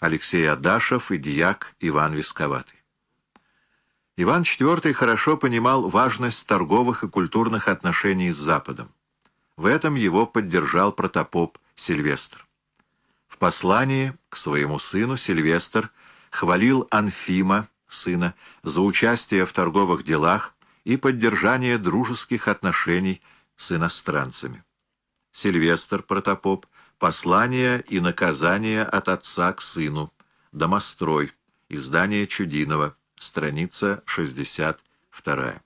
Алексей Адашев и дьяк Иван Висковатый. Иван IV хорошо понимал важность торговых и культурных отношений с Западом. В этом его поддержал протопоп Сильвестр. В послании к своему сыну Сильвестр хвалил Анфима, сына, за участие в торговых делах и поддержание дружеских отношений с иностранцами. Сильвестр Протопоп «Послание и наказание от отца к сыну», «Домострой», издание Чудинова, страница 62.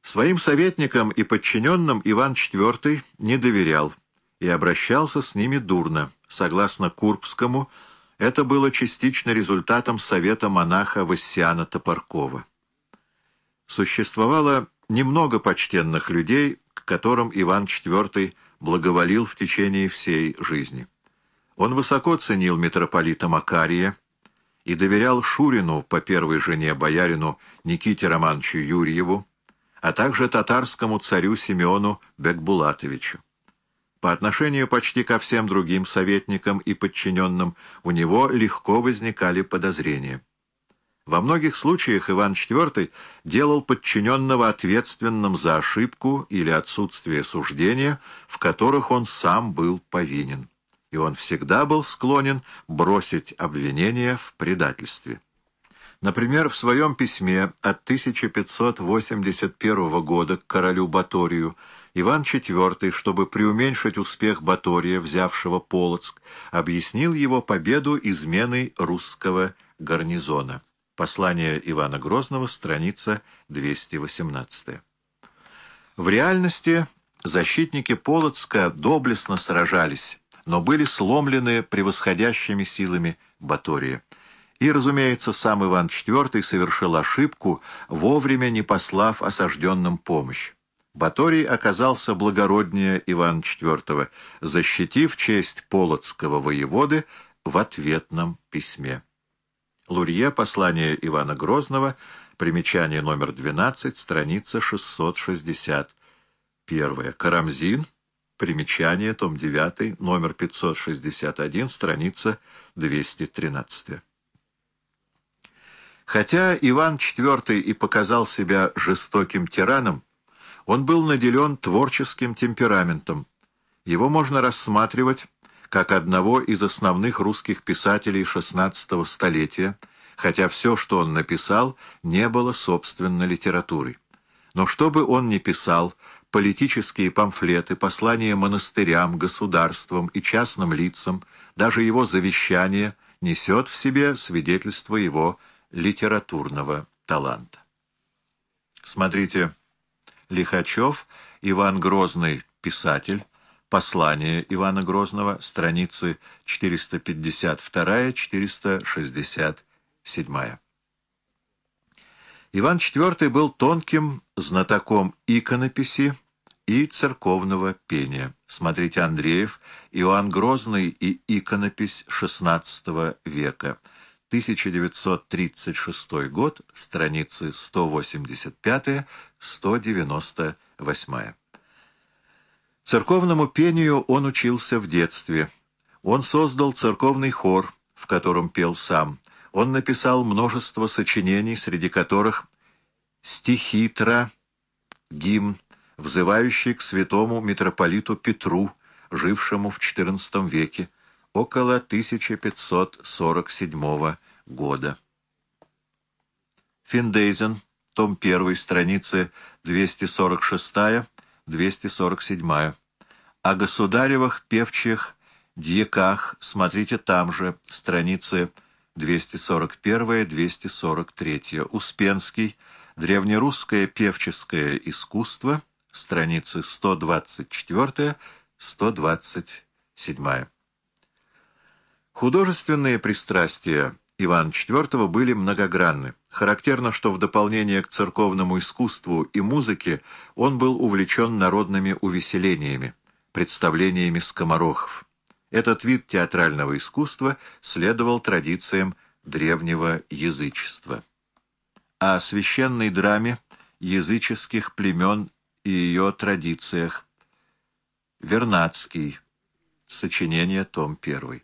Своим советникам и подчиненным Иван IV не доверял и обращался с ними дурно. Согласно Курбскому, это было частично результатом совета монаха Вассиана Топоркова. Существовало немного почтенных людей, к которым Иван IV благоволил в течение всей жизни. Он высоко ценил митрополита Макария и доверял Шурину по первой жене боярину Никите Романовичу Юрьеву, а также татарскому царю Симеону Бекбулатовичу. По отношению почти ко всем другим советникам и подчиненным у него легко возникали подозрения. Во многих случаях Иван IV делал подчиненного ответственным за ошибку или отсутствие суждения, в которых он сам был повинен. И он всегда был склонен бросить обвинение в предательстве. Например, в своем письме от 1581 года к королю Баторию Иван IV, чтобы преуменьшить успех Батория, взявшего Полоцк, объяснил его победу изменой русского гарнизона. Послание Ивана Грозного, страница 218. В реальности защитники Полоцка доблестно сражались, но были сломлены превосходящими силами Батория. И, разумеется, сам Иван IV совершил ошибку, вовремя не послав осажденным помощь. Баторий оказался благороднее Ивана IV, защитив честь полоцкого воеводы в ответном письме. Лурье, послание Ивана Грозного, примечание номер 12, страница 661. Карамзин, примечание, том 9, номер 561, страница 213. Хотя Иван IV и показал себя жестоким тираном, он был наделен творческим темпераментом. Его можно рассматривать как одного из основных русских писателей XVI столетия, хотя все, что он написал, не было собственно литературой. Но что бы он ни писал, политические памфлеты, послания монастырям, государствам и частным лицам, даже его завещание несет в себе свидетельство его литературного таланта. Смотрите, Лихачев, Иван Грозный, писатель, Послание Ивана Грозного, страницы 452-467. Иван IV был тонким знатоком иконописи и церковного пения. Смотрите Андреев, Иоанн Грозный и иконопись XVI века. 1936 год, страницы 185-198. Церковному пению он учился в детстве. Он создал церковный хор, в котором пел сам. Он написал множество сочинений, среди которых стихитра, гимн, взывающий к святому митрополиту Петру, жившему в XIV веке, около 1547 года. Финдейзен, том 1, страницы 246-247. О государевых певчих дьяках смотрите там же, страницы 241-243. Успенский, древнерусское певческое искусство, страницы 124-127. Художественные пристрастия Ивана IV были многогранны. Характерно, что в дополнение к церковному искусству и музыке он был увлечен народными увеселениями, представлениями скоморохов. Этот вид театрального искусства следовал традициям древнего язычества. О священной драме языческих племен и ее традициях Вернадский. Сочинение, том 1.